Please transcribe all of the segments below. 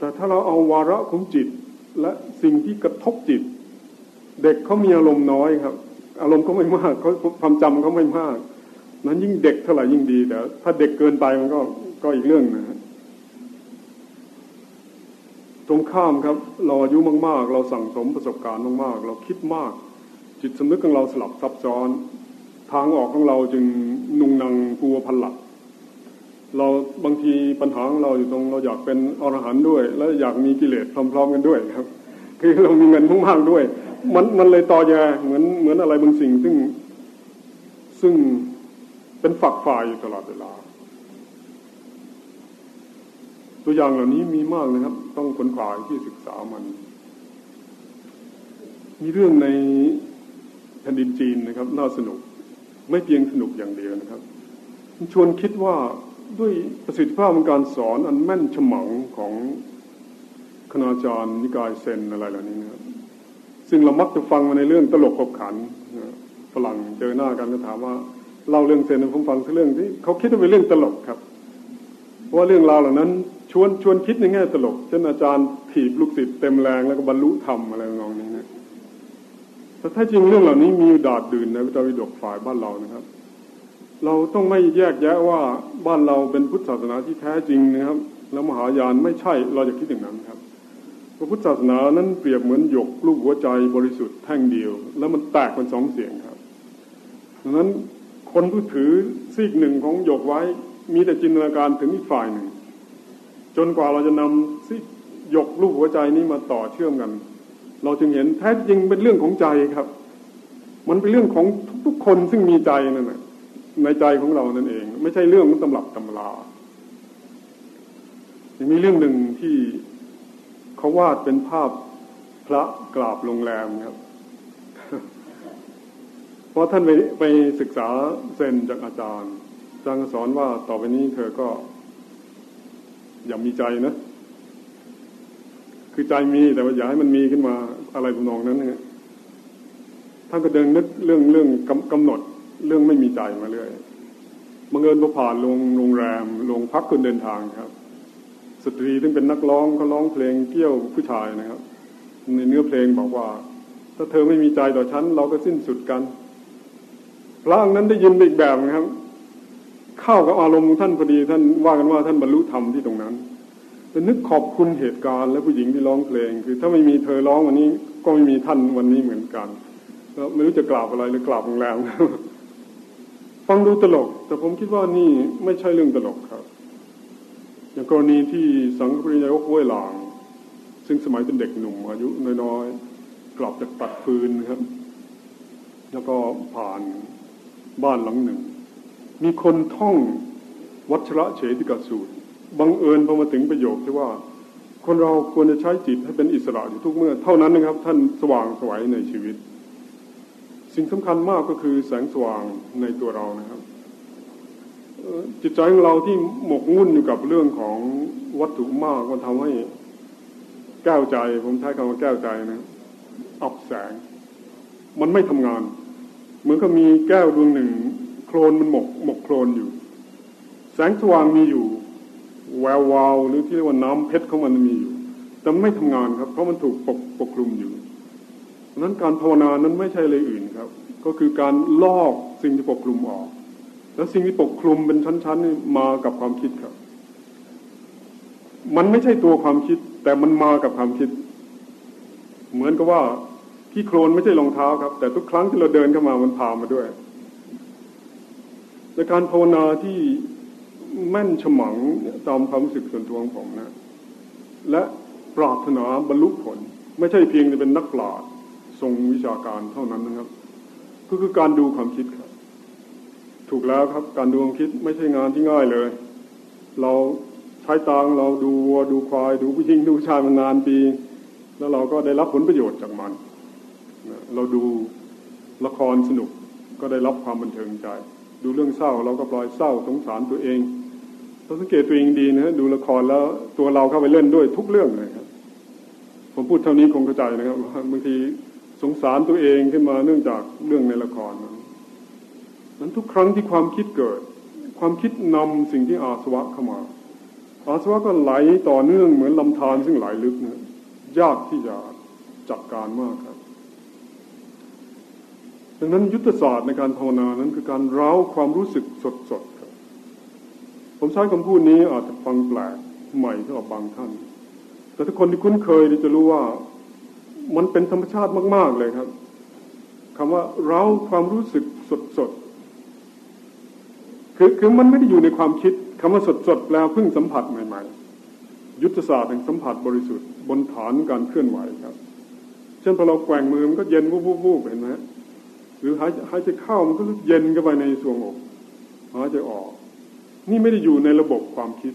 แต่ถ้าเราเอาวาระของจิตและสิ่งที่กระทบจิต เด็กเขามีอารมณ์น้อยครับ อารมณ์เขาไม่มากเขาความจำเขาไม่มาก นั้นยิ่งเด็กเท่าไหร่ยิ่งดีแต่ถ้าเด็กเกินไปมันก็ก็อีกเรื่องนะตรงข้ามครับ เราอายุมาก ๆ เราสั่งสมประสบการณ์มาก ๆ เราคิดมาก จิตสำนึกของเราสลับซับซ้อน ทางออกของเราจึงนุงนังกลัวพันหลัก เราบางทีปัญหาของเราอยู่ตรงเราอยากเป็นอรหันต์ด้วย และอยากมีกิเลสพร้อมๆกันด้วยครับ คือเรามีเงินมากๆด้วย มันมันเลยต่อแยเหมือนเหมือนอะไรบางสิ่งซึ่งซึ่งเป็นฝักฝ่ายอยู่ตลอดเวลา ตัวอย่างเหล่านี้มีมากนะครับ ต้องขนขวายที่ศึกษามัน มีเรื่องในแผ่นดินจีนนะครับ น่าสนุก ไม่เพียงสนุกอย่างเดียวนะครับชวนคิดว่า ด้วยประสิทธิภาพของการสอนอันแม่นฉมังของคณาจารย์นิกายเซนอะไรเหล่านี้นะครับซึ่งเรามักจะฟังมาในเรื่องตลกขบขันฝรั่งเจอหน้ากันก็ถามว่าเล่าเรื่องเซนผมฟังเรื่องที่เขาคิดว่าเป็นเรื่องตลกครับว่าเรื่องราวเหล่านั้น ชวนชวนคิดในแง่ตลกเช่นอาจารย์ถีบลูกศิษย์เต็มแรงแล้วก็บรรลุธรรมอะไรงองนี้นะแต่ถ้าจริงเรื่องเหล่านี้มีดาดดื่นในวิจารวิดกฝ่ายบ้านเรานะครับ เราต้องไม่แยกแยะว่าบ้านเราเป็นพุทธศาสนาที่แท้จริงนะครับ แล้วมหายานไม่ใช่เราจะคิดอย่างนั้นครับพระพุทธศาสนานั้นเปรียบเหมือนหยกลูกหัวใจบริสุทธิ์แท่งเดียว แล้วมันแตกเป็นสองเสียงครับดังนั้นคนผู้ถือซีกหนึ่งของหยกไว้ มีแต่จินตนาการถึงอีกฝ่ายหนึ่ง จนกว่าเราจะนำซีกหยกลูกหัวใจนี้มาต่อเชื่อมกัน เราจึงเห็นแท้จริงเป็นเรื่องของใจครับ มันเป็นเรื่องของทุกๆคนซึ่งมีใจนั่นแหละ ในใจของเรานั่นเอง ไม่ใช่เรื่องของตำรับตำรายังมีเรื่องหนึ่งที่เขาวาดเป็นภาพพระกราบโรงแรมครับ เพราะท่านไปไปศึกษาเซนจากอาจารย์อาจารย์สอนว่าต่อไปนี้เธอก็ อย่ามีใจนะ คือใจมีแต่ว่าอย่าให้มันมีขึ้นมาอะไรทำนองนั้นเนี่ยท่านก็เดินนึกเรื่องเรื่องกำหนด เรื่องไม่มีใจมาเรื่อยบังเอิญพอผ่านโรงโรงแรมโรงพักคนเดินทางครับ สตรีซึ่งเป็นนักร้องเขาร้องเพลงเกี่ยวผู้ชายนะครับ ในเนื้อเพลงบอกว่า ถ้าเธอไม่มีใจต่อฉันเราก็สิ้นสุดกันพระองนั้นได้ยินอีกแบบนะครับ เข้ากับอารมณ์ท่านพอดีท่านว่ากันว่าท่านบรรลุธรรมที่ตรงนั้นแต่นึกขอบคุณเหตุการณ์และผู้หญิงที่ร้องเพลง คือ ถ้าไม่มีเธอร้องวันนี้ก็ไม่มีท่านวันนี้เหมือนกันแล้วไม่รู้จะกราบอะไรหรือกราบโรงแรม ฟังดูตลก แต่ผมคิดว่านี่ไม่ใช่เรื่องตลกครับ อย่างกรณีที่สังฆปริยายกห้วยหลาง ซึ่งสมัยเป็นเด็กหนุ่มอายุน้อยๆ กลับจากตัดฟืนครับ แล้วก็ผ่านบ้านหลังหนึ่ง มีคนท่องวัชระเฉติกสูตรบังเอิญพอมาถึงประโยคที่ว่า คนเราควรจะใช้จิตให้เป็นอิสระอยู่ทุกเมื่อ เท่านั้นนะครับ ท่านสว่างสวัยในชีวิต สิ่งสำคัญมากก็คือแสงสว่างในตัวเรานะครับจิตใจของเราที่หมกมุ่นอยู่กับเรื่องของวัตถุมากมันทำให้แก้วใจ ผมใช้คำว่าแก้วใจนะอับแสง มันไม่ทำงาน เหมือนกับมีแก้วดวงหนึ่ง โคลนมันหมกหมกโคลนอยู่ แสงสว่างมีอยู่ แวววาวหรือที่เรียกว่าน้ำเพชรของมันมีอยู่ แต่ไม่ทำงานครับ เพราะมันถูกปกปกคลุมอยู่ นั้นการภาวนานั้นไม่ใช่อะไรอื่นครับ ก็คือการลอกสิ่งที่ปกคลุมออก แล้วสิ่งที่ปกคลุมเป็นชั้นๆนี่มากับความคิดครับ มันไม่ใช่ตัวความคิด แต่มันมากับความคิด เหมือนกับว่าที่โคลนไม่ใช่รองเท้าครับ แต่ทุกครั้งที่เราเดินเข้ามามันพามาด้วยในการภาวนาที่แม่นฉมังตามความรู้สึกส่วนตัวของผมนะ และปรารถนาบรรลุผล ไม่ใช่เพียงจะเป็นนักปราชญ์ ทรงวิชาการเท่านั้นนะครับ ก็คือการดูความคิดครับ ถูกแล้วครับ การดูความคิดไม่ใช่งานที่ง่ายเลย เราใช้ตังเราดูวัวดูควาย ดูผู้หญิงดูชายมานานปี แล้วเราก็ได้รับผลประโยชน์จากมัน เราดูละครสนุกก็ได้รับความบันเทิงใจ ดูเรื่องเศร้าเราก็ปล่อยเศร้าสงสารตัวเองเราสังเกตตัวเองดีนะดูละครแล้วตัวเราเข้าไปเล่นด้วยทุกเรื่องเลยครับ ผมพูดเท่านี้คงเข้าใจนะครับบางที สงสารตัวเองขึ้นมาเนื่องจากเรื่องในละครนั้นนั้นทุกครั้งที่ความคิดเกิด ความคิดนำสิ่งที่อาสวะเข้ามา อาสวะก็ไหลต่อเนื่องเหมือนลำธารซึ่งไหลลึกนะยากที่จะจัดการมากครับ ดังนั้นยุทธศาสตร์ในการภาวนานั้นคือการเร้าความรู้สึกสดๆครับ ผมใช้คำพูดนี้อาจจะฟังแปลกใหม่สำหรับบางท่าน แต่ถ้าคนที่คุ้นเคยจะรู้ว่า มันเป็นธรรมชาติมาก ๆ เลยครับคำว่าเราความรู้สึกสดๆคือคือมันไม่ได้อยู่ในความคิดคำว่าสดๆแปลเพิ่งสัมผัสใหม่ ๆ ยุทธศาสตร์แห่งสัมผัสบริสุทธิ์บนฐานการเคลื่อนไหวครับ เช่นพอเราแกว่งมือมันก็เย็นวูบๆเห็นไหมหรือหายหายใจเข้ามันก็เย็นเข้าไปในส่วงอกหายใจออก นี่ไม่ได้อยู่ในระบบความคิด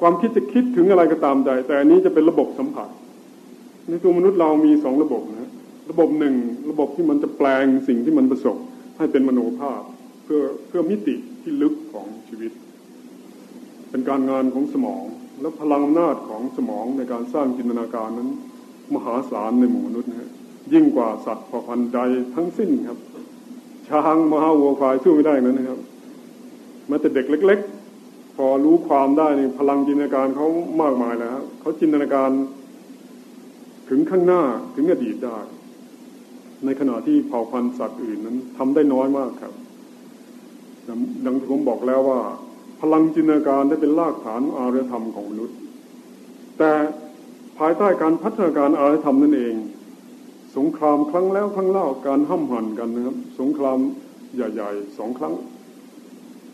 ความคิดจะคิดถึงอะไรก็ตามใจ แต่อันนี้จะเป็นระบบสัมผัส ในตัวมนุษย์เรามีสองระบบนะระบบหนึ่งระบบที่มันจะแปลงสิ่งที่มันประสบให้เป็นมโนภาพเพื่อเพื่อมิติที่ลึกของชีวิต เป็นการงานของสมอง และพลังอำนาจของสมองในการสร้างจินตนาการนั้น มหาศาลในหมู่มนุษย์นะยิ่งกว่าสัตว์พอพันใดทั้งสิ้นครับ ช้างมหาวัวควายสู้ไม่ได้นั้นนะครับแม้แต่เด็กเล็ก ๆ พอรู้ความได้ในพลังจินตนาการเขามากมายแล้วเขาจินตนาการ ถึงข้างหน้าถึงอดีตได้ ในขณะที่เผ่าพันธุ์สัตว์อื่นนั้นทำได้น้อยมากครับดังที่ผมบอกแล้วว่า พลังจินตนาการได้เป็นรากฐานอารยธรรมของมนุษย์ แต่ภายใต้การพัฒนาการอารยธรรมนั่นเอง สงครามครั้งแล้วครั้งเล่าการห้ำหั่นกันนะครับ สงครามใหญ่ๆสองครั้ง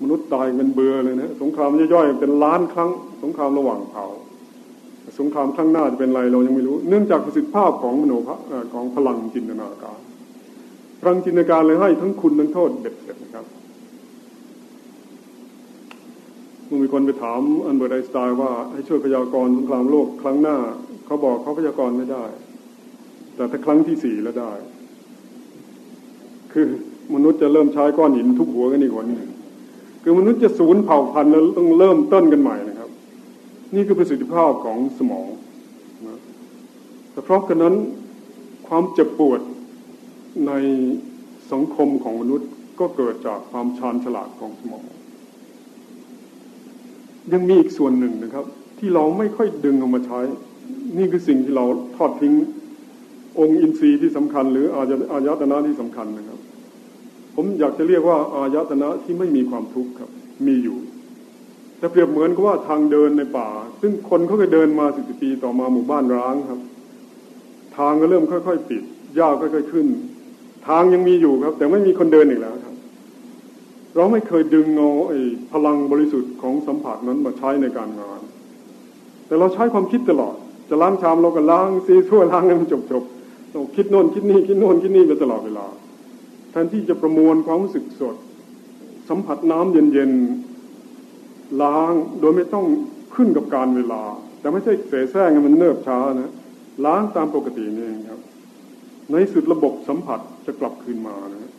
มนุษย์ตายเป็นเบื่อเลยนะสงครามย่อยๆเป็นล้านครั้ง สงครามระหว่างเผ่า สงครามข้างหน้าจะเป็นไรเรายังไม่รู้ เนื่องจากประสิทธิภาพของมโนภของพลังจินตนาการพลังจินตนาการเลยให้ทั้งคุณทั้งโทษเด็ดเด็ดนะครับเมื่อมีคนไปถามอันเบอร์ไอสไตน์ว่าให้ช่วยพยากรณ์สงครามโลกครั้งหน้า เขาบอกเขาพยากรณ์ไม่ได้ แต่ถ้าครั้งที่สี่แล้วได้ คือมนุษย์จะเริ่มใช้ก้อนหินทุกหัวกันอีกคนคือมนุษย์จะสูญเผ่าพันธุ์แล้วต้องเริ่มต้นกันใหม่ นี่คือประสิทธิภาพของสมองนะแต่เพราะกันนั้นความเจ็บปวดในสังคมของมนุษย์ก็เกิดจากความชาญฉลาดของสมอง ยังมีอีกส่วนหนึ่งนะครับ ที่เราไม่ค่อยดึงออกมาใช้ นี่คือสิ่งที่เราทอดทิ้งองค์อินทรีย์ที่สำคัญ หรืออายตนะที่สำคัญนะครับ ผมอยากจะเรียกว่าอายตนะที่ไม่มีความทุกข์ครับ มีอยู่ แต่เปรียบเหมือนกับว่าทางเดินในป่า ซึ่งคนเขาเคยเดินมาสิบปีต่อมาหมู่บ้านร้างครับ ทางก็เริ่มค่อยๆปิดหญ้าค่อยๆขึ้น ทางยังมีอยู่ครับ แต่ไม่มีคนเดินอีกแล้วครับ เราไม่เคยดึงเอาไอ้พลังบริสุทธิ์ของสัมผัสนั้นมาใช้ในการงาน แต่เราใช้ความคิดตลอด จะล้างชามเราก็ล้างซีทั่วล้างให้มันจบๆเราคิดโน่นคิดนี่คิดโน่นคิดนี่ไปตลอดเวลาแทนที่จะประมวลความรู้สึกสด สัมผัสน้ำเย็น ล้างโดยไม่ต้องขึ้นกับการเวลา แต่ไม่ใช่เสแสร้งมันเนิบช้านะล้างตามปกตินี่เองครับ ในสุดระบบสัมผัสจะกลับคืนมานะ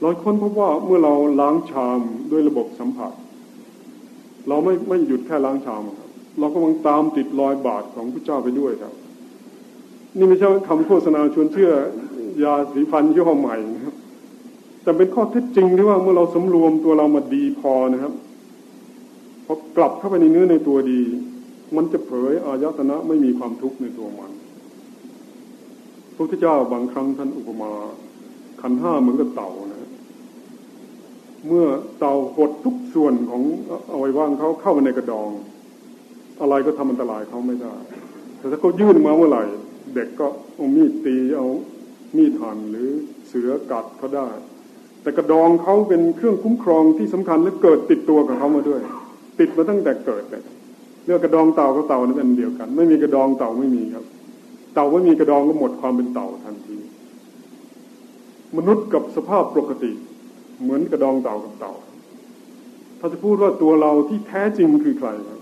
เราค้นพบว่าเมื่อเราล้างชามด้วยระบบสัมผัส เราไม่ไม่หยุดแค่ล้างชามครับ เราก็มังตามติดรอยบาดของพระเจ้าไปด้วยครับ นี่ไม่ใช่คำโฆษณาชวนเชื่อยาสีฟันยี่ห้อใหม่นะครับแต่เป็นข้อเท็จจริงที่ว่าเมื่อเราสำรวมตัวเรามาดีพอนะครับ พอกลับเข้าไปในเนื้อในตัวดี มันจะเผยอายตนะไม่มีความทุกข์ในตัวมันพระพุทธเจ้าบางครั้งท่านอุปมา ขันห้าเหมือนกับเต่านะ เมื่อเต่าหดทุกส่วนของอาไว้ว่างเขาเข้ามาในกระดอง อะไรก็ทำอันตรายเขาไม่ได้ แต่ถ้าเขายื่นมาเมื่อไหร่ เด็กก็เอามีดตีเอามีดหั่นหรือเสือกัดเขาได้ แต่กระดองเขาเป็นเครื่องคุ้มครองที่สำคัญและเกิดติดตัวกับเขามาด้วย ติดมาตั้งแต่เกิดเลยเรื่องกระดองเต่ากับเต่านี่เป็นเดียวกัน ไม่มีกระดองเต่าไม่มีครับ เต่าไม่มีกระดองก็หมดความเป็นเต่าทันที มนุษย์กับสภาพปกติ เหมือนกระดองเต่ากับเต่า ถ้าจะพูดว่าตัวเราที่แท้จริงคือใครครับ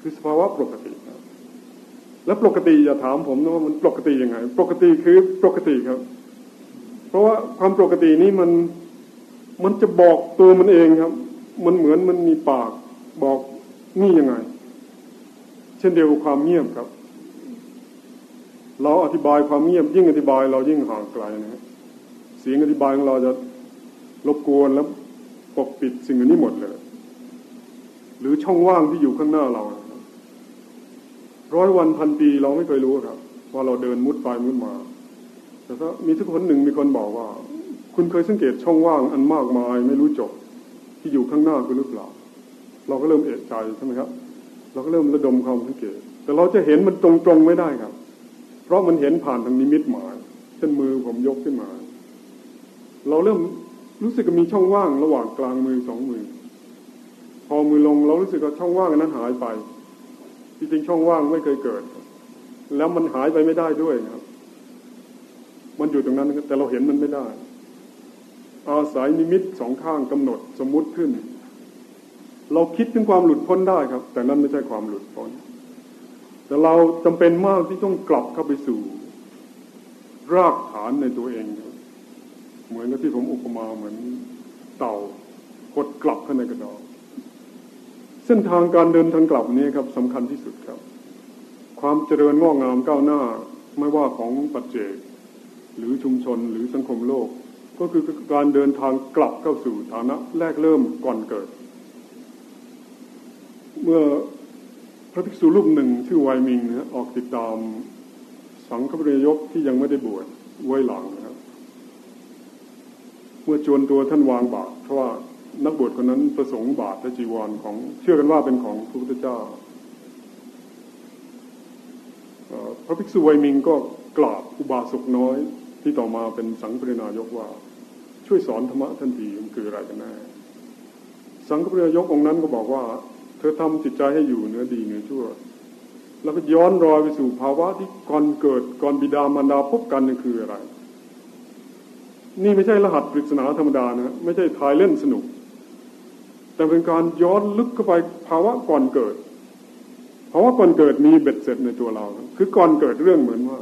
คือสภาวะปกติครับ และปกติอย่าถามผมนะว่ามันปกติยังไง ปกติคือปกติครับ เพราะว่าความปกตินี้มันมันจะบอกตัวมันเองครับ มันเหมือนมันมีปาก บอกนี่ยังไง เช่นเดียวกับความเงียบครับ เราอธิบายความเงียบ ยิ่งอธิบาย เรายิ่งห่างไกลนะเสียงอธิบายของเราจะรบกวนแล้วปกปิดสิ่งนี้หมดเลย หรือช่องว่างที่อยู่ข้างหน้าเราร้อยวันพันปีเราไม่เคยรู้ครับ ว่าเราเดินมุดไปมุดมา แต่ถ้ามีทุกคนหนึ่งมีคนบอกว่า คุณเคยสังเกตช่องว่างอันมากมาย ไม่รู้จบที่อยู่ข้างหน้าคุณหรือเปล่า เราก็เริ่มเอะใจใช่ไหมครับ เราก็เริ่มระดมความสังเกตแต่เราจะเห็นมันตรงๆไม่ได้ครับ เพราะมันเห็นผ่านทางนิมิตหมายเช่นมือผมยกขึ้นมา เราเริ่มรู้สึกมีช่องว่างระหว่างกลางมือสองมือ พอมือลงเรารู้สึกว่าช่องว่างนั้นหายไป จริงๆช่องว่างไม่เคยเกิด แล้วมันหายไปไม่ได้ด้วยครับ มันอยู่ตรงนั้นแต่เราเห็นมันไม่ได้ อาศัยนิมิตสองข้างกำหนดสมมุติขึ้น เราคิดถึงความหลุดพ้นได้ครับ แต่นั้นไม่ใช่ความหลุดพ้น แต่เราจำเป็นมากที่ต้องกลับเข้าไปสู่ รากฐานในตัวเองครับเหมือนกับที่ผมอุปมาเหมือนเต่ากดกลับเข้าในกระดองเส้นทางการเดินทางกลับนี้ครับสำคัญที่สุดครับ ความเจริญงอกงามก้าวหน้าไม่ว่าของปัจเจกหรือชุมชนหรือสังคมโลก ก็คือการเดินทางกลับเข้าสู่ฐานะแรกเริ่มก่อนเกิด เมื่อพระภิกษุรูปหนึ่งชื่อไวมิงนะออกติดตามสังฆปริยกที่ยังไม่ได้บวชไว้หลังนะครับ เมื่อจวนตัวท่านวางบาตรเพราะว่านักบวชคนนั้นประสงค์บาตรและจีวรของ เชื่อกันว่าเป็นของพระพุทธเจ้าพระภิกษุไวมิงก็กราบอุบาสกน้อย ที่ต่อมาเป็นสังฆปรินายกว่า ช่วยสอนธรรมะทันทีมันคืออะไรกันแน่สังฆปรินายกองค์นั้นก็บอกว่า ธอทำจิตใจให้อยู่เนื้อดีเนื้อชั่ว แล้วก็ย้อนรอยไปสู่ภาวะที่ก่อนเกิดก่อนบิดามารดาพบกันนั่นคืออะไร นี่ไม่ใช่รหัสปริศนาธรรมดานะไม่ใช่ทายเล่นสนุก แต่เป็นการย้อนลึกเข้าไปภาวะก่อนเกิดเพราว่าก่อนเกิดมีเบ็ดเสร็จในตัวเราคือก่อนเกิดเรื่องเหมือนว่า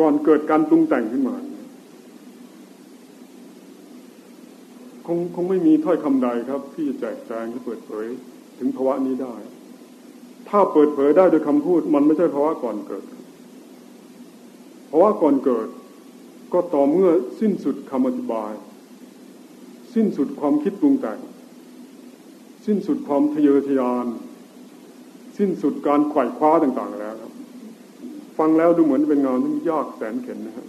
ก่อนเกิดการปรุงแต่งขึ้นมาคงคงไม่มีถ้อยคำใดครับที่จะแจกแจงที่เปิดเผย ถึงภาวะนี้ได้ ถ้าเปิดเผยได้โดยคำพูด มันไม่ใช่ภาวะก่อนเกิดเพราว่าก่อนเกิด ก็ต่อเมื่อสิ้นสุดคำอธิบาย สิ้นสุดความคิดปรุงแต่งสิ้นสุดความทะเยอทะยาน สิ้นสุดการไขว่คว้าต่างๆแล้วครับ ฟังแล้วดูเหมือนเป็นงานที่ยากแสนเข็นนะครับ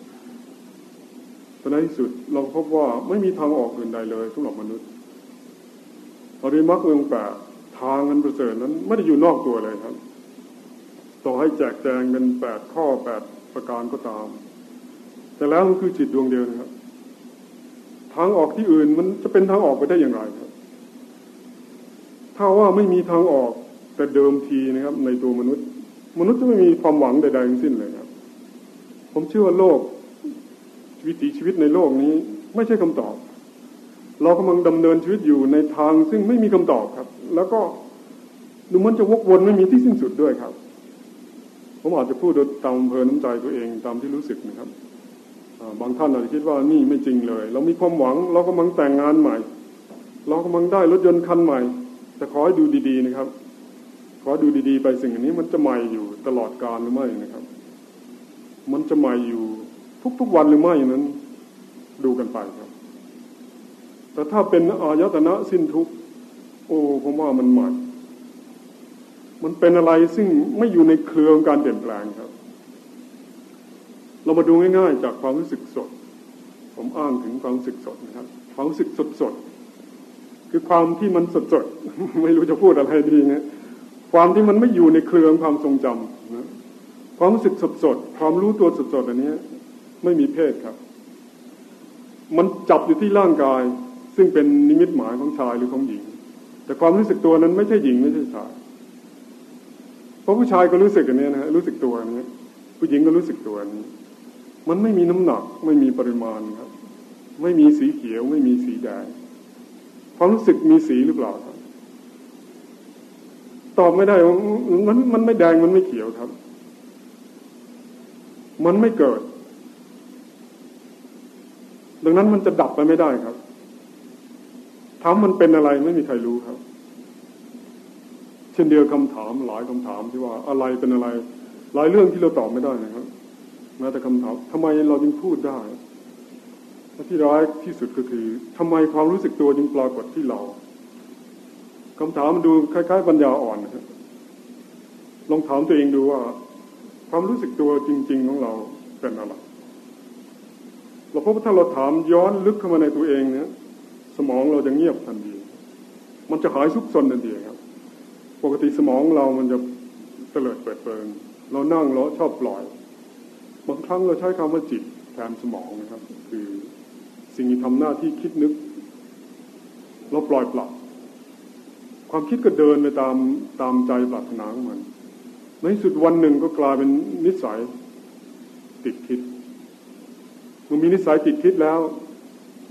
แต่ในที่สุดเราพบว่าไม่มีทางออกอื่นใดเลยสำหรับมนุษย์อริมักเมืองแปด ทางอันประเสริฐนั้นไม่ได้อยู่นอกตัวเลยครับต่อให้แจกแจงเป็นแปดข้อแปดประการก็ตาม แต่แล้วมันคือจิตดวงเดียวนะครับ ทางออกที่อื่นมันจะเป็นทางออกไปได้อย่างไรครับ ถ้าว่าไม่มีทางออกแต่เดิมทีนะครับ ในตัวมนุษย์ มนุษย์จะไม่มีความหวังใดๆทั้งสิ้นเลยครับ ผมเชื่อว่าโลก วิถีชีวิตในโลกนี้ ไม่ใช่คำตอบ เรากำลังดำเนินชีวิตอยู่ในทางซึ่งไม่มีคำตอบครับ แล้วก็ดูมันจะวกวนไม่มีที่สิ้นสุดด้วยครับ ผมอาจจะพูดโดยตามเพลินน้ำใจตัวเองตามที่รู้สึกนะครับบางท่านอาจจะคิดว่านี่ไม่จริงเลย เรามีความหวัง เรากำลังแต่งงานใหม่ เรากำลังได้รถยนต์คันใหม่ แต่ขอให้ดูดีๆนะครับ ขอดูดีๆ ไปสิ่งนี้มันจะใหม่อยู่ตลอดกาลหรือไม่นะครับ มันจะใหม่อยู่ทุกๆวันหรือไม่นั้น ดูกันไปครับ แต่ถ้าเป็นอายตนะสิ้นทุกโอ้ผมว่ามันใหม่มันเป็นอะไรซึ่งไม่อยู่ในเครือของการเปลี่ยนแปลงครับ เรามาดูง่ายๆ จากความรู้สึกสด ผมอ้างถึงความรู้สึกสดนะครับ ความรู้สึกสดสดคือความที่มันสดสดไม่รู้จะพูดอะไรดีนะความที่มันไม่อยู่ในเครือของความทรงจำนะความรู้สึกสดสดความรู้ตัวสดสดอันนี้ ไม่มีเพศครับ มันจับอยู่ที่ร่างกาย ซึ่งเป็นนิมิตหมายของชายหรือของหญิง แต่ความรู้สึกตัวนั้นไม่ใช่หญิงไม่ใช่ชาย เพราะผู้ชายก็รู้สึกอันนี้นะรู้สึกตัวนี้ผู้หญิงก็รู้สึกตัวนี้ มันไม่มีน้ำหนักไม่มีปริมาณครับ ไม่มีสีเขียว ไม่มีสีแดงความรู้สึกมีสีหรือเปล่าครับตอบไม่ได้มันมันไม่แดงมันไม่เขียวครับ มันไม่เกิด ดังนั้นมันจะดับไปไม่ได้ครับ ถามมันเป็นอะไรไม่มีใครรู้ครับ เช่นเดียวคำถามหลายคำถามที่ว่าอะไรเป็นอะไร หลายเรื่องที่เราตอบไม่ได้นะครับแม้แต่คำถามทำไมเราจึงพูดได้และที่ร้ายที่สุดก็คือทำไมความรู้สึกตัวจึงปรากฏที่เราคำถามมันดูคล้ายๆปัญญาอ่อนนะครับลองถามตัวเองดูว่า ความรู้สึกตัวจริง ๆ ของเราเป็นอะไรเราพบว่าถ้าเราถามย้อนลึกเข้ามาในตัวเองเนี่ย สมองเราจะเงียบทันที มันจะหายซุกซนทันทีครับ ปกติสมองเรามันจะเตลิดเปิดเปิง เรานั่งเราชอบปล่อย บางครั้งเราใช้คำว่าจิตแทนสมองนะครับ คือสิ่งที่ทำหน้าที่คิดนึก เราปล่อยปลับความคิดก็เดินไปตามตามใจปรารถนาของมัน ในสุดวันหนึ่งก็กลายเป็นนิสัยติดคิด มันมีนิสัยติดคิดแล้ว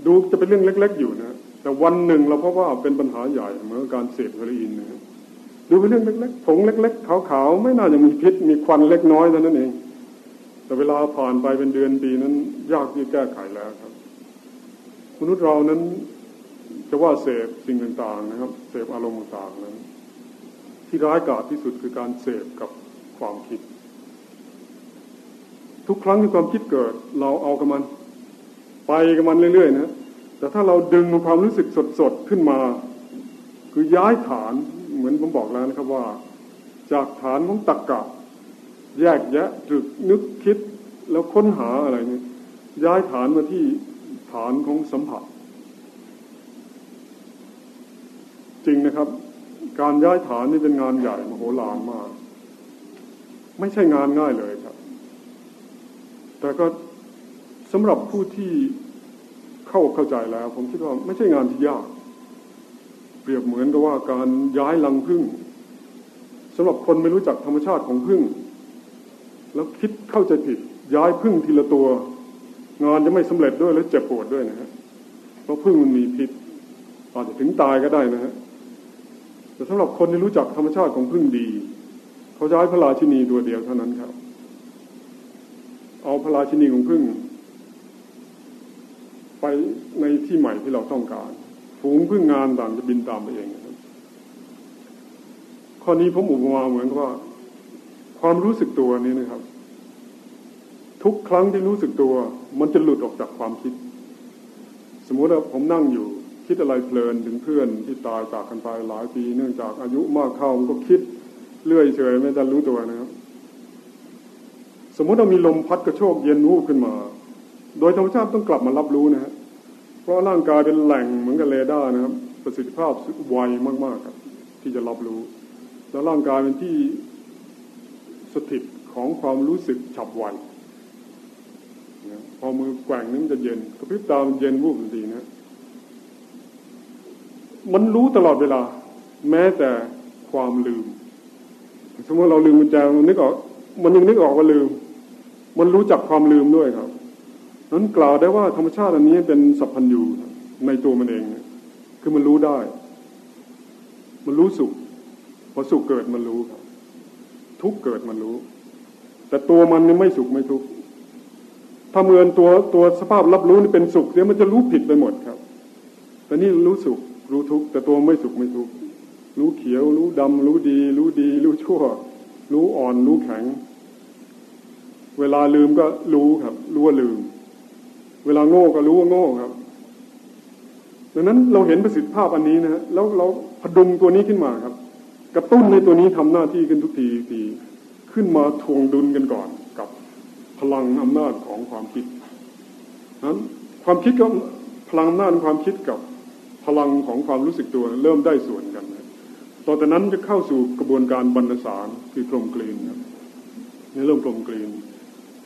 ดูจะเป็นเรื่องเล็ก ๆ อยู่นะ แต่วันหนึ่งเราพบว่าเป็นปัญหาใหญ่เหมือนการเสพเฮโรอีนนะดูเป็นเรื่องเล็กๆผงเล็ก ๆ ขาวๆไม่น่าจะมีพิษ มีควันเล็กน้อยเท่านั้นเอง แต่เวลาผ่านไปเป็นเดือนปีนั้น ยากที่แก้ไขแล้วครับมนุษย์เรานั้นจะว่าเสพสิ่งต่างๆนะครับ เสพอารมณ์ต่างๆนั้น ที่ร้ายกาจที่สุดคือการเสพกับความคิด ทุกครั้งที่ความคิดเกิด เราเอากับมัน ไปกับมันเรื่อยๆนะแต่ถ้าเราดึงความรู้สึกสดๆขึ้นมา คือย้ายฐานเหมือนผมบอกแล้วนะครับว่า จากฐานของตักกะ แยกแยะตรึกนึกคิดแล้วค้นหาอะไรนี่ย้ายฐานมาที่ฐานของสัมผัส จริงนะครับ การย้ายฐานนี่เป็นงานใหญ่มโหฬารมาก ไม่ใช่งานง่ายเลยครับ แต่ก็ สำหรับผู้ที่เข้าเข้าใจแล้ว ผมคิดว่าไม่ใช่งานที่ยาก เปรียบเหมือนกับว่าการย้ายลังพึ่งสำหรับคนไม่รู้จักธรรมชาติของพึ่ง แล้วคิดเข้าใจผิด ย้ายพึ่งทีละตัว งานจะไม่สำเร็จด้วยและเจ็บปวดด้วยนะฮะเพราะพึ่งมันมีพิษอาจจะถึงตายก็ได้นะฮะแต่สำหรับคนที่รู้จักธรรมชาติของพึ่งดี เขาย้ายพระราชินีตัวเดียวเท่านั้นครับ เอาพระราชินีของพึ่ง ไปในที่ใหม่ที่เราต้องการ ฝูงพึ่งงานต่างจะบินตามไปเองครับข้อนี้ผมอุปมาเหมือนกับว่า ความรู้สึกตัวนี้นะครับ ทุกครั้งที่รู้สึกตัว มันจะหลุดออกจากความคิด สมมติว่าผมนั่งอยู่ คิดอะไรเพลินถึงเพื่อนที่ตายจากกันไปหลายปี เนื่องจากอายุมากเข้ามันก็คิดเลื่อยเฉยไม่ได้รู้ตัวนะครับ สมมติเรามีลมพัดกระโชกเย็นวูบขึ้นมา โดยธรรมชาติต้องกลับมารับรู้นะฮะเพราะร่างกายเป็นแหล่งเหมือนกับเรดาร์นะครับ ประสิทธิภาพไวมากๆครับ ที่จะรับรู้ แล้วร่างกายเป็นที่สถิตของความรู้สึกฉับไวนะพอมือแกว่งนึงจะเย็นกระพริบตามันเย็นวูบทันทีนะ มันรู้ตลอดเวลา แม้แต่ความลืม สมมติเราลืมกุญแจมันนึกออก มันยังนึกออกว่าลืม มันรู้จักความลืมด้วยครับ นั้นกล่าวได้ว่าธรรมชาติอันนี้เป็นสัพพัญญูในตัวมันเอง คือมันรู้ได้ มันรู้สุขพอสุขเกิดมันรู้ครับ ทุกเกิดมันรู้ แต่ตัวมันนี่ไม่สุขไม่ทุกข์ถ้าเมือนตัวตัวสภาพรับรู้นี่เป็นสุขเดี๋ยวมันจะรู้ผิดไปหมดครับ แต่นี่รู้สุขรู้ทุกข์แต่ตัวไม่สุขไม่ทุกข์รู้เขียว รู้ดำรู้ดี รู้ดี รู้ชั่ว รู้อ่อน รู้แข็ง เวลาลืมก็รู้ครับ รู้ว่าลืม เวลาโง่ก็รู้ว่าโง่ครับ ดังนั้นเราเห็นประสิทธิภาพอันนี้นะฮะแล้วเราพดุงตัวนี้ขึ้นมาครับ กระตุ้นในตัวนี้ทำหน้าที่ขึ้นทุกทีทีขึ้นมาทวงดุลกันก่อน กับพลังอำนาจของความคิดนั้นความคิดก็พลังอำนาจความคิดกับพลังของความรู้สึกตัวเริ่มได้ส่วนกันต่อจากนั้นจะเข้าสู่กระบวนการบรรณสารคือกลมกลืนครับนี่เริ่มกลมกลืน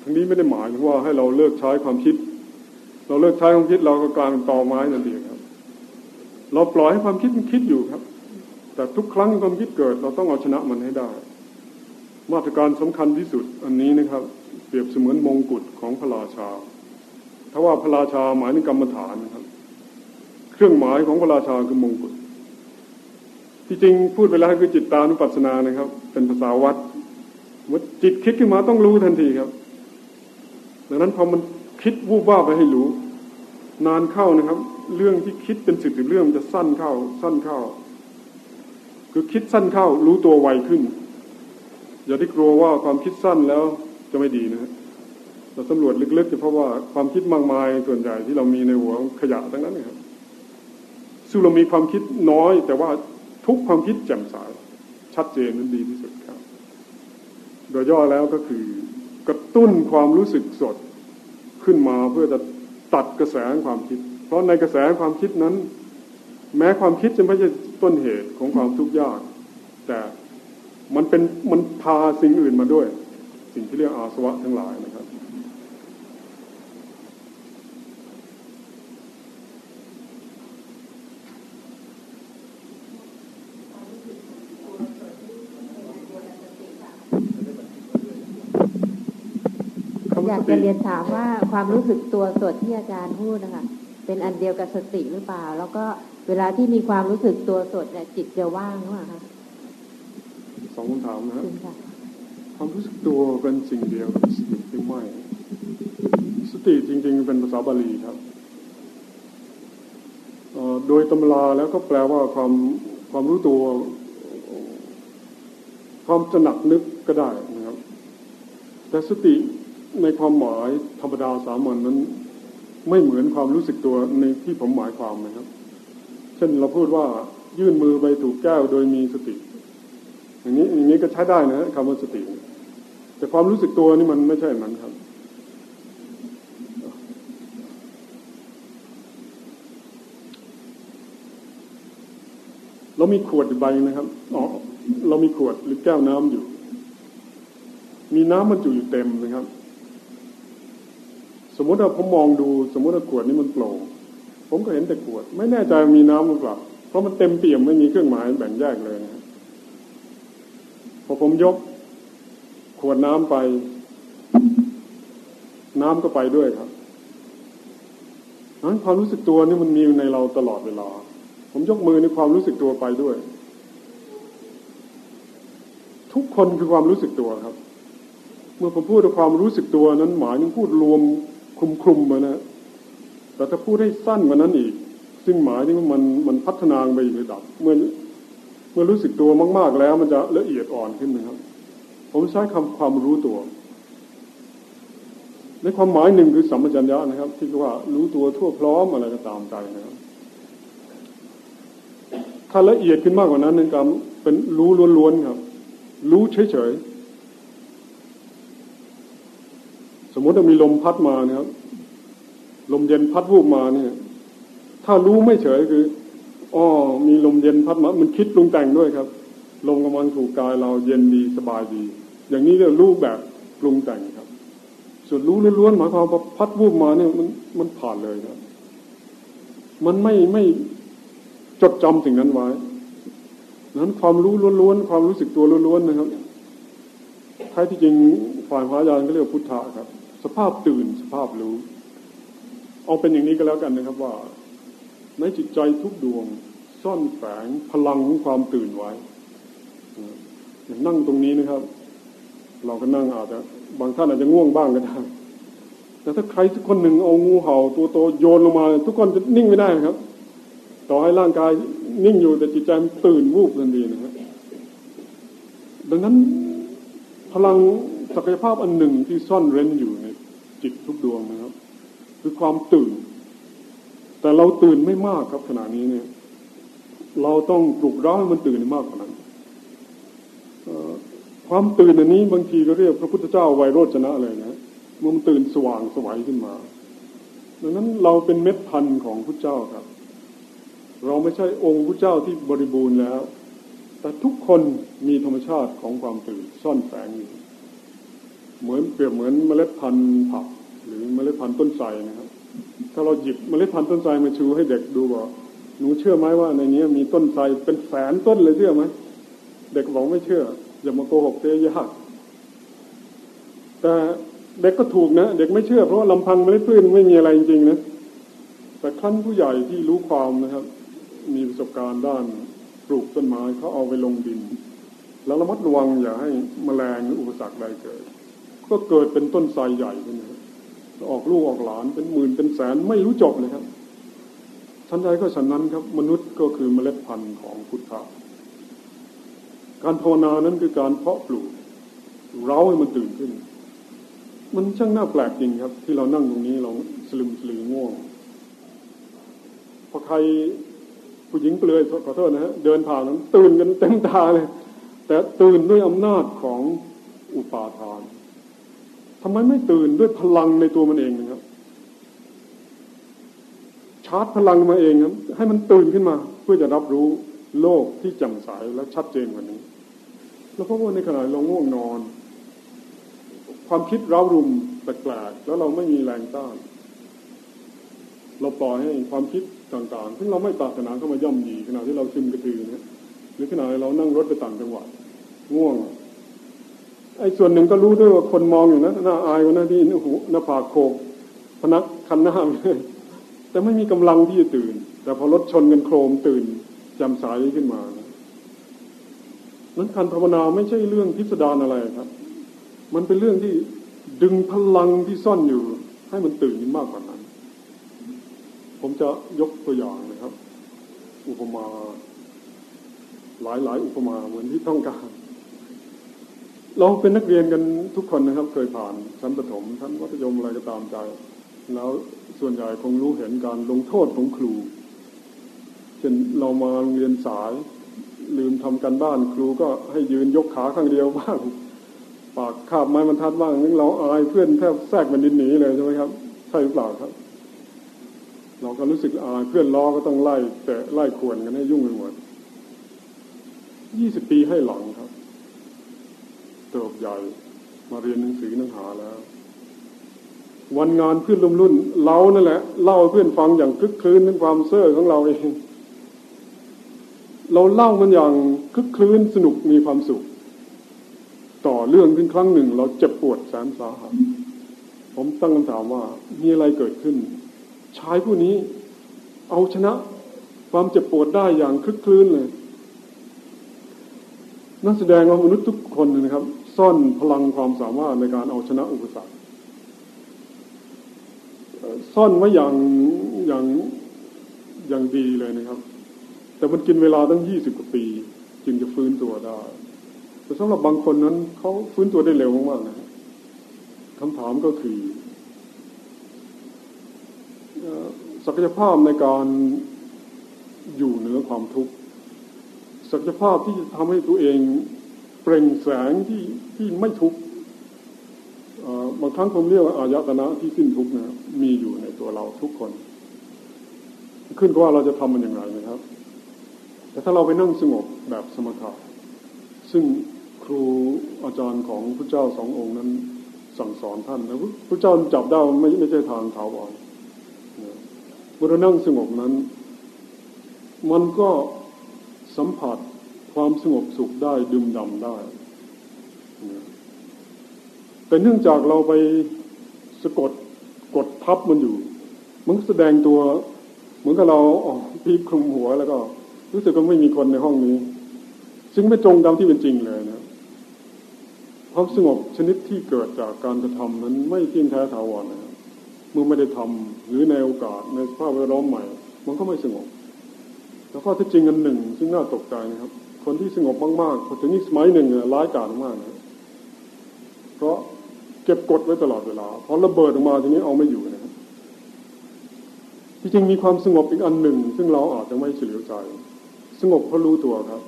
ทั้งนี้ไม่ได้หมายว่าให้เราเลิกใช้ความคิด เราเลิกใช้ความคิดเราก็กลายเป็นตอไม้นั่นเองครับ เราปล่อยให้ความคิดมันคิดอยู่ครับ แต่ทุกครั้งความคิดเกิด เราต้องเอาชนะมันให้ได้ มาตรการสำคัญที่สุดอันนี้นะครับ เปรียบเสมือนมงกุฎของพระราชา ถ้าว่าพระราชาหมายถึงกรรมฐานนะครับ เครื่องหมายของพระราชาคือมงกุฎที่จริงพูดไปแล้วคือจิตตานุปัสสนานะครับ เป็นภาษาวัดว่าจิตคิดขึ้นมาต้องรู้ทันทีครับ ดังนั้นพอมันคิดวูบว่าไปให้รู้ นานเข้านะครับ เรื่องที่คิดเป็นสิบสิบเรื่องจะสั้นเข้า สั้นเข้า คือคิดสั้นเข้า รู้ตัวไวขึ้น อย่าได้กลัวว่าความคิดสั้นแล้วจะไม่ดีนะเราสำรวจลึกๆจะเพราะว่าความคิดมากมายส่วนใหญ่ที่เรามีในหัวขยะทั้งนั้นนะครับซึ่งเรามีความคิดน้อย แต่ว่าทุกความคิดแจ่มใสชัดเจนนั้นดีที่สุดครับ โดยย่อแล้วก็คือกระตุ้นความรู้สึกสดขึ้นมาเพื่อจะ ตัดกระแสความคิด เพราะในกระแสความคิดนั้น แม้ความคิดจะไม่ใช่ต้นเหตุของความทุกข์ยาก แต่มันเป็นมันพาสิ่งอื่นมาด้วย สิ่งที่เรียกอาสวะทั้งหลายนะครับ อยากจะเรียนถามว่าความรู้สึกตัวสดที่อาจารย์พูดนะคะเป็นอันเดียวกับสติหรือเปล่า แล้วก็เวลาที่มีความรู้สึกตัวสดเนี่ยจิตจะว่างหรือเปล่าคะสองคำถามนะคุณค่ะความรู้สึกตัวเป็นสิ่งเดียวกับสติหรือไม่สติจริง ๆ เป็นภาษาบาลีครับโดยตำราแล้วก็แปลว่าความความรู้ตัว ความจะหนักนึกก็ได้นะครับ แต่สติ ในความหมายธรรมดาสามัญนนั้น ไม่เหมือนความรู้สึกตัวในที่ผมหมายความนะครับ เช่นเราพูดว่ายื่นมือไปถูกแก้วโดยมีสติ อย่างนี้อย่างนี้ก็ใช้ได้นะคำว่าสติ แต่ความรู้สึกตัวนี่มันไม่ใช่นั้นครับเรามีขวดใบนะครับอ๋อเรามีขวดหรือแก้วน้ำอยู่ มีน้ำมันจุอยู่เต็มนะครับ สมมติว่าผมมองดูสมมติว่าขวดนี้มันโปร่งผมก็เห็นแต่ขวด ไม่แน่ใจมีน้ำหรือเปล่าเพราะมันเต็มเปี่ยมไม่มีเครื่องหมายแบ่งแยกเลยนะพอผมยก ขวดน้ำไป น้ำก็ไปด้วยครับนั้นความรู้สึกตัวนี่มันมีในเราตลอดเวลา ผมยกมือในความรู้สึกตัวไปด้วย ทุกคนคือความรู้สึกตัวครับ เมื่อผมพูดถึงความรู้สึกตัวนั้นหมายถึงพูดรวม คลุมคลุมมานะ แต่ถ้าพูดให้สั้นกว่านั้นอีก ซึ่งหมายถึงมันมันพัฒนาไปอีกระดับ เมื่อเมื่อรู้สึกตัวมาก ๆแล้ว มันจะละเอียดอ่อนขึ้นนะครับ ผมใช้คำความรู้ตัว ในความหมายหนึ่งคือสัมปชัญญะนะครับ ที่ว่ารู้ตัวทั่วพร้อมอะไรก็ตามใจนะครับถ้าละเอียดขึ้นมากกว่านั้นนั่นการเป็นรู้ล้วนๆครับ รู้เฉยๆส มมติว่ามีลมพัดมาเนะครับลมเย็นพัดวูบมาเนี่ย ถ้ารู้ไม่เฉยคืออ๋อมีลมเย็นพัดมา มันคิดปรุงแต่งด้วยครับ ลมกำลังถูกกายเราเย็นดีสบายดี อย่างนี้เรียกรู้แบบปรุงแต่งครับ ส่วนรู้ล้วนๆหมายความว่าพัดวูบมาเนี่ยมันมันผ่านเลยครับมันไม่ไม่จดจำสิ่งนั้นไว้นั้นความรู้ล้วนๆความรู้สึกตัวล้วนๆนะครับใครที่จริงฝ่ายพระญาณก็เรียกพุทธะครับ สภาพตื่นสภาพรู้ เอาเป็นอย่างนี้ก็แล้วกันนะครับว่า ในจิตใจทุกดวงซ่อนแฝงพลังของความตื่นไว้อย่างนั่งตรงนี้นะครับ เราก็นั่งอาจจะบางท่านอาจจะง่วงบ้างก็ได้แต่ถ้าใครสักคนหนึ่งเอางูเห่าตัวโตโยนลงมา ทุกคนจะนิ่งไม่ได้ครับ ต่อให้ร่างกายนิ่งอยู่แต่จิตใจมันตื่นวูบทันทีนะครับดังนั้นพลังศักยภาพอันหนึ่งที่ซ่อนเร้นอยู่ จิตทุกดวงนะครับ คือความตื่น แต่เราตื่นไม่มากครับขณะนี้เนี่ย เราต้องปลุกร้าให้มันตื่นมากกว่านั้นความตื่นอันนี้บางทีก็เรียกพระพุทธเจ้าไวโรจนะเลยนะมันตื่นสว่างสวัยขึ้นมาดังนั้นเราเป็นเม็ดพันธุ์ของพระเจ้าครับ เราไม่ใช่องค์พระเจ้าที่บริบูรณ์แล้ว แต่ทุกคนมีธรรมชาติของความตื่นซ่อนแฝงอยู่ เหมือนเปรียบเหมือนเมล็ดพันธุ์ผัก หรือเมล็ดพันธุ์ต้นไทรนะครับ ถ้าเราหยิบเมล็ดพันธุ์ต้นไทรมาชูให้เด็กดูว่าหนูเชื่อไหมว่าในนี้มีต้นไทรเป็นแสนต้นเลยเชื่อไหมเด็กบอกไม่เชื่อ อย่ามาโกหกเตยากแต่เด็กก็ถูกนะเด็กไม่เชื่อเพราะว่าลำพังเมล็ดพืชไม่มีอะไรจริงๆนะแต่ขั้นผู้ใหญ่ที่รู้ความนะครับ มีประสบการณ์ด้านปลูกต้นไม้เขาเอาไปลงดิน แล้วระมัดระวังอย่าให้มแมลงหรืออุปสรรคใดเกิด ก็เกิดเป็นต้นไทรใหญ่ขึ้นนะออกลูกออกหลานเป็นหมื่นเป็นแสนไม่รู้จบเลยครับทันใดก็ฉันนั้นครับ มนุษย์ก็คือเมล็ดพันธุ์ของพุทธะการภาวนานั้นคือการเพาะปลูก เราให้มันตื่นขึ้น มันช่างน่าแปลกจริงครับ ที่เรานั่งตรงนี้เราสลึมสลือง่วงพอใครผู้หญิงเปลือยขอโทษนะฮะเดินผ่านนั้นตื่นกันเต็มตาเลย แต่ตื่นด้วยอำนาจของอุปาทาน ทำไมไม่ตื่นด้วยพลังในตัวมันเองนะครับ ชาร์จพลังมาเองครับ ให้มันตื่นขึ้นมา เพื่อจะรับรู้โลกที่แจ่มใสและชัดเจนกว่านี้ แล้วเพราะว่าในขณะเราง่วงนอน ความคิดเร้ารุมแปลกๆแล้วเราไม่มีแรงต้าน เราปล่อยให้ความคิดต่างๆซึ่เราไม่ปรารถนาเข้ามาย่ำยีขณะที่เราซึมกระตือเนี่ยหรือขณะเรานั่งรถไปต่างจังหวัดง่วง ไอ้ส่วนหนึ่งก็รู้ด้วยว่าคนมองอยู่นะหน้าอายว่าหน้าที่หูหน้าผากโคกพนักคันหน้าเลยแต่ไม่มีกำลังที่จะตื่น แต่พอรถชนกันโครมตื่นจำสายขึ้นมานะนั้นการภาวนาไม่ใช่เรื่องพิสดารอะไรครับ มันเป็นเรื่องที่ดึงพลังที่ซ่อนอยู่ ให้มันตื่นมากกว่านั้น ผมจะยกตัวอย่างนะครับ อุปมา หลายหลายอุปมาเหมือนที่ต้องการ เราเป็นนักเรียนกันทุกคนนะครับ เคยผ่านชั้นประถมชั้นมัธยมอะไรก็ตามใจ แล้วส่วนใหญ่คงรู้เห็นการลงโทษของครูเช่นเรามาเรียนสาย ลืมทำกันบ้านครูก็ให้ยืนยกขาข้างเดียวบ้างปากคาบไม้บรรทัดบ้างนึงเราอายเพื่อนแทบแทรกมันดินหนีเลยใช่ไหมครับ ใช่หรือเปล่าครับ เราก็รู้สึกอายเพื่อนล้อก็ต้องไล่แต่ไล่ขวนกันให้ยุ่งไปหมดยี่สิบปีให้หลัง ใหญ่ มาเรียนหนังสือหนังหาแล้ว วันงานเพื่อนรุ่นรุ่นเรานั่นแหละเล่าเพื่อนฟังอย่างคึกคืนเป็นความเซ่อของเราเองเราเล่ามันอย่างคึกคืนสนุกมีความสุข ต่อเรื่องขึ้นครั้งหนึ่ง เราเจ็บปวดแสนสาหัสผมตั้งคำถามว่ามีอะไรเกิดขึ้นชายผู้นี้ เอาชนะ ความเจ็บปวดได้อย่างคึกคืนเลย นั่นแสดงว่ามนุษย์ทุกคนนะครับ ซ่อนพลังความสามารถในการเอาชนะอุปสรรคซ่อนไว้อย่างอย่างอย่างดีเลยนะครับ แต่มันกินเวลาตั้งยี่สิบกว่าปี จึงจะฟื้นตัวได้แต่สำหรับบางคนนั้นเขาฟื้นตัวได้เร็วมากๆนะคำถามก็คือศักยภาพในการอยู่เหนือความทุกข์ศักยภาพที่จะทำให้ตัวเอง เปล่งแสงที่ที่ไม่ทุกข์บางครั้งผมเรียกว่าอายตนะที่สิ้นทุกข์นะมีอยู่ในตัวเราทุกคน ขึ้นกับว่าเราจะทำมันอย่างไรนะครับ แต่ถ้าเราไปนั่งสงบแบบสมถะซึ่งครูอาจารย์ของพระเจ้าสององค์นั้นสั่งสอนท่านนะพระเจ้าจับได้ไม่ไม่ใช่ทางถาวรเมื่อเรานั่งสงบนั้น มันก็สัมผัส ความสงบสุขได้ดื่มดำได้ แต่เนื่องจากเราไปสะกดกดทับมันอยู่ มันแสดงตัวเหมือนกับเราอ๋อพีบคลุมหัวแล้วก็ รู้สึกว่าไม่มีคนในห้องนี้ ซึ่งไม่ตรงตามที่เป็นจริงเลยนะความสงบชนิดที่เกิดจากการกระทำนั้นไม่เที่ยงแท้ถาวรนะครับเมื่อไม่ได้ทำหรือในโอกาสในสภาพแวดล้อมใหม่ มันก็ไม่สงบ แล้วก็ที่จริงอันหนึ่ง ซึ่งน่าตกใจนะครับ คนที่สงบมากๆพอถึงนี้สมัยหนึ่งร้ายกาจมากนะเพราะเก็บกดไว้ตลอดเวลาพอระเบิดออกมาทีนี้เอาไม่อยู่นะครับที่จริงมีความสงบอีกอันหนึ่ง ซึ่งเราอาจจะไม่เฉลียวใจ สงบเพราะรู้ตัวครับ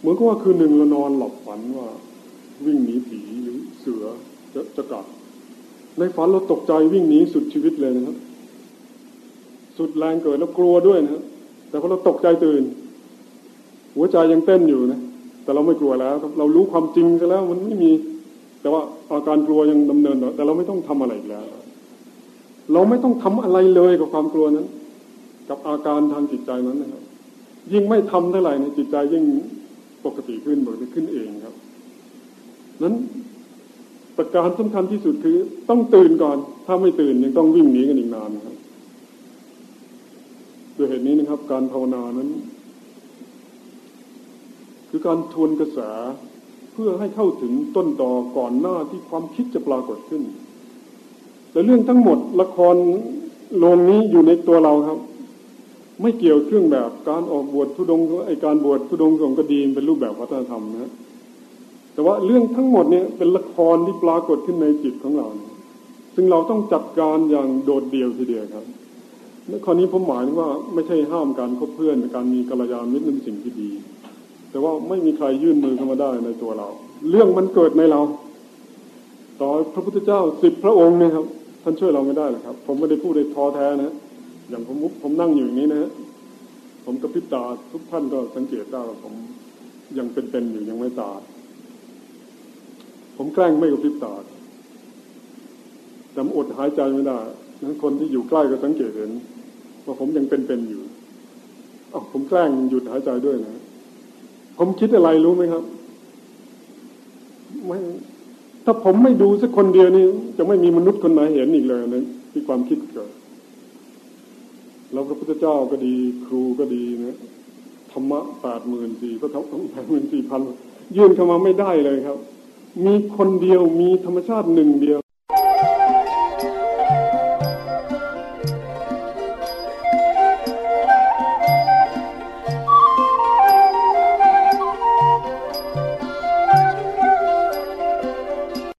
เหมือนกับว่าคืนหนึ่งเรานอนหลับฝันว่า วิ่งหนีผีหรือเสือจะจะกัดในฝันเราตกใจวิ่งหนีสุดชีวิตเลยนะครับ สุดแรงเกิดแล้วกลัวด้วยนะแต่พอเราตกใจตื่น หัวใจยังเต้นอยู่นะแต่เราไม่กลัวแล้ว เรารู้ความจริงซะแล้ว มันไม่มี แต่ว่าอาการกลัวยังดำเนินแต่เราไม่ต้องทำอะไรอีกแล้ว เราไม่ต้องทำอะไรเลยกับความกลัวนั้น กับอาการทางจิตใจนั้นนะครับ ยิ่งไม่ทำเท่าไหร่ในจิตใจยิ่งปกติขึ้นปกติขึ้นเองครับ นั้นประการสำคัญที่สุดคือ ต้องตื่นก่อน ถ้าไม่ตื่นยังต้องวิ่งหนีกันอีกนานครับด้วยเหตุนี้นะครับ การภาวนานั้น คือการทวนกระแสเพื่อให้เข้าถึงต้นตอก่อนหน้าที่ความคิดจะปรากฏขึ้น แต่เรื่องทั้งหมดละครโลงนี้อยู่ในตัวเราครับ ไม่เกี่ยวเครื่องแบบการออกบวชทุดงไอการบวชทุดงสงกดีเป็นรูปแบบวัฒนธรรมนะแต่ว่าเรื่องทั้งหมดเนี่ยเป็นละครที่ปรากฏขึ้นในจิตของเรา ซึ่งเราต้องจัดการอย่างโดดเดี่ยวทีเดียวครับข้อนี้ผมหมายถึงว่าไม่ใช่ห้ามการคบเพื่อน การมีกัลยาณมิตรเป็นสิ่งที่ดี แต่ว่าไม่มีใครยื่นมือเข้ามาได้ในตัวเรา เรื่องมันเกิดในเรา ต่อพระพุทธเจ้าสิบพระองค์เนี่ยครับ ท่านช่วยเราไม่ได้หรอกครับ ผมไม่ได้พูดในท้อแท้นะอย่างผมผมนั่งอยู่อย่างนี้นะฮะผมกระพริบตาทุกท่านก็สังเกตได้ว่าผมยังเป็นๆอยู่ยังไม่ตา ผมแกล้งไม่กระพริบตาแต่อดหายใจไม่ได้นั้นคนที่อยู่ใกล้ก็สังเกตเห็นว่าผมยังเป็นๆอยู่อ๋อผมแกล้งหยุดหายใจด้วยนะ ผมคิดอะไรรู้ไหมครับไม่ถ้าผมไม่ดูสักคนเดียวนี่จะไม่มีมนุษย์คนไหนเห็นอีกเลยนะที่ความคิดเกิดแล้วพระพุทธเจ้าก็ดี ครูก็ดีนะธรรมะแปดหมื่นสี่พระธรรมแปดหมื่นสี่พันยื่นเข้ามาไม่ได้เลยครับ มีคนเดียวมีธรรมชาติหนึ่งเดียว